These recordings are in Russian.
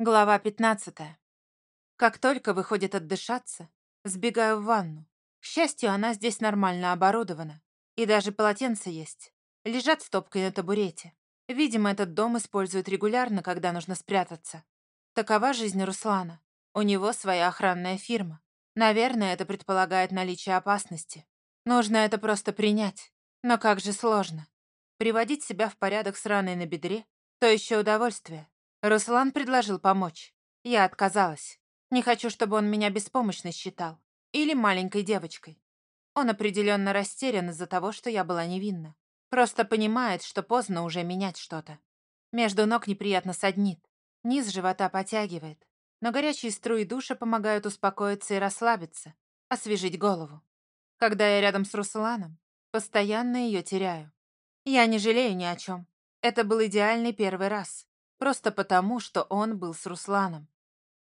Глава 15. Как только выходит отдышаться, сбегаю в ванну. К счастью, она здесь нормально оборудована. И даже полотенце есть. Лежат стопкой на табурете. Видимо, этот дом используют регулярно, когда нужно спрятаться. Такова жизнь Руслана. У него своя охранная фирма. Наверное, это предполагает наличие опасности. Нужно это просто принять. Но как же сложно. Приводить себя в порядок с раной на бедре – то еще удовольствие. Руслан предложил помочь. Я отказалась. Не хочу, чтобы он меня беспомощной считал. Или маленькой девочкой. Он определенно растерян из-за того, что я была невинна. Просто понимает, что поздно уже менять что-то. Между ног неприятно саднит. Низ живота потягивает. Но горячие струи душа помогают успокоиться и расслабиться, освежить голову. Когда я рядом с Русланом, постоянно ее теряю. Я не жалею ни о чем. Это был идеальный первый раз. Просто потому, что он был с Русланом.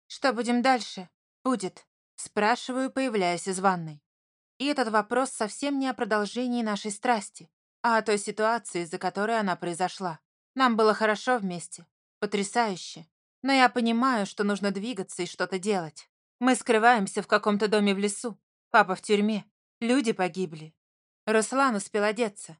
«Что будем дальше?» «Будет», — спрашиваю, появляясь из ванной. И этот вопрос совсем не о продолжении нашей страсти, а о той ситуации, из-за которой она произошла. Нам было хорошо вместе, потрясающе. Но я понимаю, что нужно двигаться и что-то делать. Мы скрываемся в каком-то доме в лесу. Папа в тюрьме. Люди погибли. Руслан успел одеться.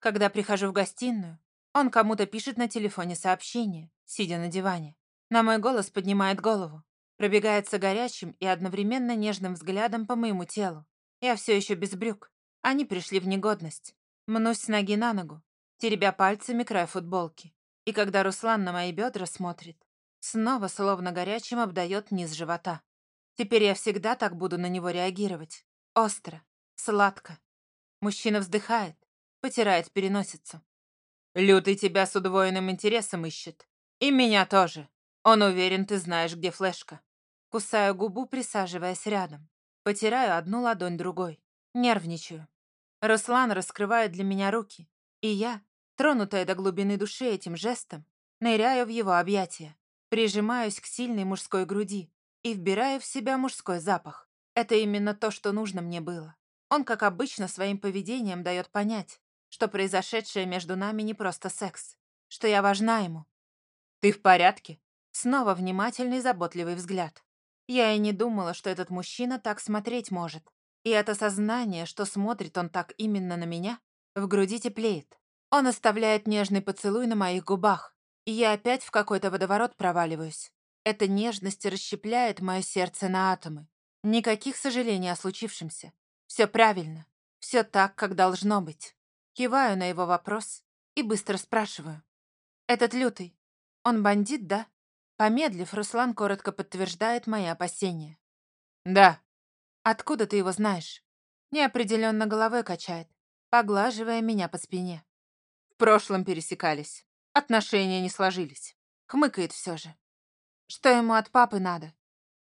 Когда прихожу в гостиную, он кому-то пишет на телефоне сообщение, сидя на диване. На мой голос поднимает голову. Пробегается горячим и одновременно нежным взглядом по моему телу. Я все еще без брюк. Они пришли в негодность. Мнусь с ноги на ногу, теребя пальцами край футболки. И когда Руслан на мои бедра смотрит, снова словно горячим обдает низ живота. Теперь я всегда так буду на него реагировать. Остро, сладко. Мужчина вздыхает, потирает переносицу. Лютый тебя с удвоенным интересом ищет. И меня тоже. Он уверен, ты знаешь, где флешка. Кусаю губу, присаживаясь рядом. Потираю одну ладонь другой. Нервничаю. Руслан раскрывает для меня руки. И я, тронутая до глубины души этим жестом, ныряю в его объятия. Прижимаюсь к сильной мужской груди и вбираю в себя мужской запах. Это именно то, что нужно мне было. Он, как обычно, своим поведением дает понять, что произошедшее между нами не просто секс, что я важна ему. «Ты в порядке?» Снова внимательный, заботливый взгляд. Я и не думала, что этот мужчина так смотреть может. И это сознание, что смотрит он так именно на меня, в груди теплеет. Он оставляет нежный поцелуй на моих губах, и я опять в какой-то водоворот проваливаюсь. Эта нежность расщепляет мое сердце на атомы. Никаких сожалений о случившемся. Все правильно. Все так, как должно быть. Киваю на его вопрос и быстро спрашиваю. «Этот лютый, он бандит, да?» Помедлив, Руслан коротко подтверждает мои опасения. «Да». «Откуда ты его знаешь?» Неопределенно головой качает, поглаживая меня по спине. В прошлом пересекались. Отношения не сложились. Хмыкает все же. Что ему от папы надо?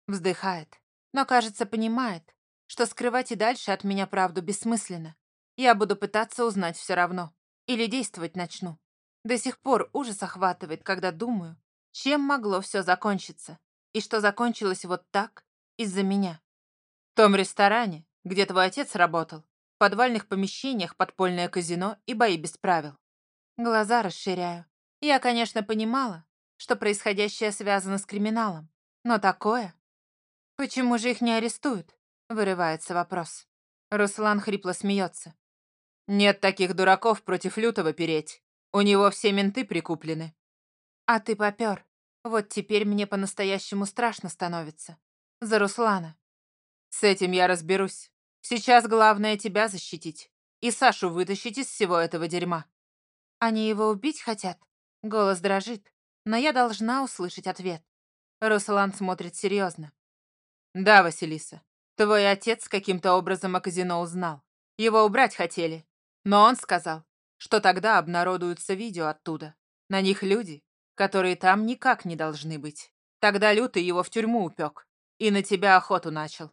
Вздыхает, но, кажется, понимает, что скрывать и дальше от меня правду бессмысленно. Я буду пытаться узнать все равно. Или действовать начну. До сих пор ужас охватывает, когда думаю, чем могло все закончиться. И что закончилось вот так из-за меня. В том ресторане, где твой отец работал, в подвальных помещениях подпольное казино и бои без правил. Глаза расширяю. Я, конечно, понимала, что происходящее связано с криминалом. Но такое... Почему же их не арестуют? Вырывается вопрос. Руслан хрипло смеется. Нет таких дураков против Лютого переть. У него все менты прикуплены. А ты попер. Вот теперь мне по-настоящему страшно становится. За Руслана. С этим я разберусь. Сейчас главное тебя защитить. И Сашу вытащить из всего этого дерьма. Они его убить хотят? Голос дрожит. Но я должна услышать ответ. Руслан смотрит серьезно. Да, Василиса. Твой отец каким-то образом о казино узнал. Его убрать хотели, но он сказал, что тогда обнародуются видео оттуда. На них люди, которые там никак не должны быть. Тогда Лютый его в тюрьму упек. И на тебя охоту начал.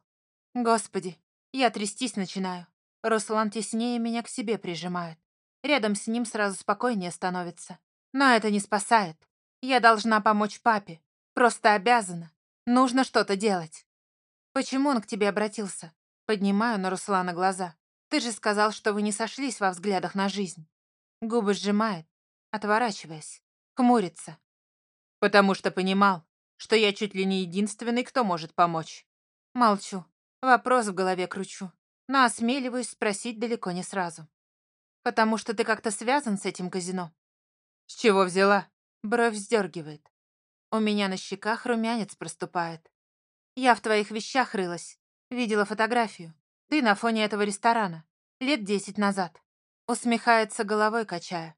Господи, я трястись начинаю. Руслан теснее меня к себе прижимает. Рядом с ним сразу спокойнее становится. Но это не спасает. Я должна помочь папе. Просто обязана. Нужно что-то делать. Почему он к тебе обратился? Поднимаю на Руслана глаза. Ты же сказал, что вы не сошлись во взглядах на жизнь. Губы сжимает, отворачиваясь, хмурится. Потому что понимал, что я чуть ли не единственный, кто может помочь. Молчу. Вопрос в голове кручу. Но осмеливаюсь спросить далеко не сразу. Потому что ты как-то связан с этим казино. С чего взяла? Бровь вздергивает. У меня на щеках румянец проступает. Я в твоих вещах рылась. Видела фотографию. Ты на фоне этого ресторана. Лет десять назад. Усмехается головой, качая.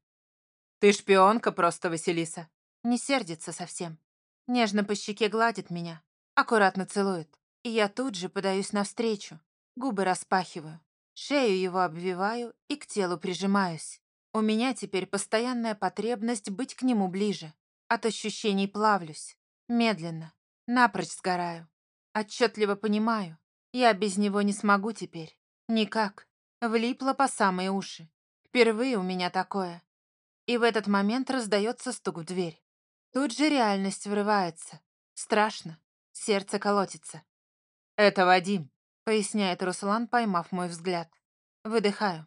Ты шпионка просто, Василиса. Не сердится совсем. Нежно по щеке гладит меня. Аккуратно целует. И я тут же подаюсь навстречу. Губы распахиваю. Шею его обвиваю и к телу прижимаюсь. У меня теперь постоянная потребность быть к нему ближе. От ощущений плавлюсь. Медленно. Напрочь сгораю. Отчетливо понимаю. Я без него не смогу теперь. Никак. Влипла по самые уши. Впервые у меня такое. И в этот момент раздается стук в дверь. Тут же реальность врывается. Страшно. Сердце колотится. «Это Вадим», — поясняет Руслан, поймав мой взгляд. Выдыхаю.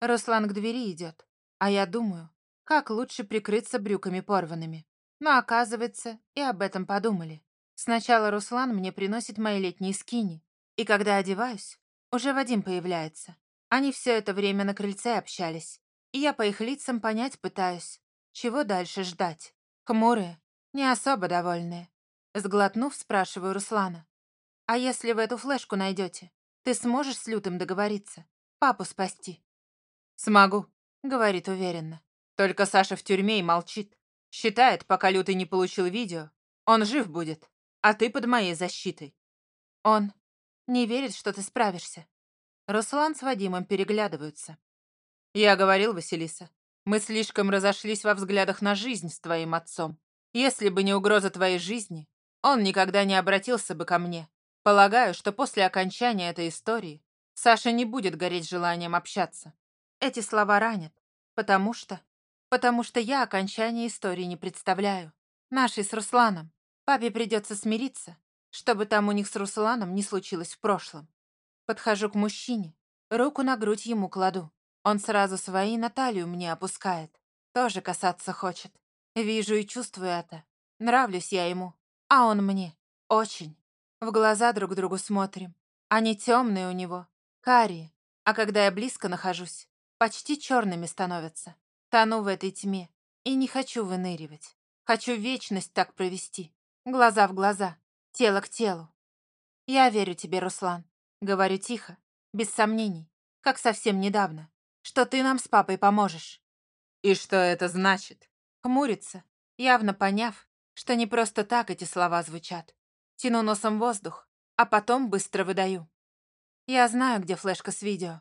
Руслан к двери идет. А я думаю, как лучше прикрыться брюками порванными. Но оказывается, и об этом подумали. Сначала Руслан мне приносит мои летние скини, и когда одеваюсь, уже Вадим появляется. Они все это время на крыльце общались, и я по их лицам понять пытаюсь, чего дальше ждать. Хмурые, не особо довольные. Сглотнув, спрашиваю Руслана. «А если вы эту флешку найдете, ты сможешь с Лютым договориться? Папу спасти?» «Смогу», — говорит уверенно. «Только Саша в тюрьме и молчит. Считает, пока Лютый не получил видео, он жив будет, а ты под моей защитой. Он не верит, что ты справишься. Руслан с Вадимом переглядываются. Я говорил, Василиса, мы слишком разошлись во взглядах на жизнь с твоим отцом. Если бы не угроза твоей жизни, он никогда не обратился бы ко мне. Полагаю, что после окончания этой истории Саша не будет гореть желанием общаться. Эти слова ранят, потому что потому что я окончания истории не представляю. Нашей с Русланом. Папе придется смириться, чтобы там у них с Русланом не случилось в прошлом. Подхожу к мужчине, руку на грудь ему кладу. Он сразу свои на талию мне опускает. Тоже касаться хочет. Вижу и чувствую это. Нравлюсь я ему, а он мне. Очень. В глаза друг другу смотрим. Они темные у него, карие. А когда я близко нахожусь, почти черными становятся. Тону в этой тьме и не хочу выныривать. Хочу вечность так провести. Глаза в глаза, тело к телу. Я верю тебе, Руслан. Говорю тихо, без сомнений, как совсем недавно, что ты нам с папой поможешь. И что это значит? Хмурится, явно поняв, что не просто так эти слова звучат. Тяну носом воздух, а потом быстро выдаю. Я знаю, где флешка с видео.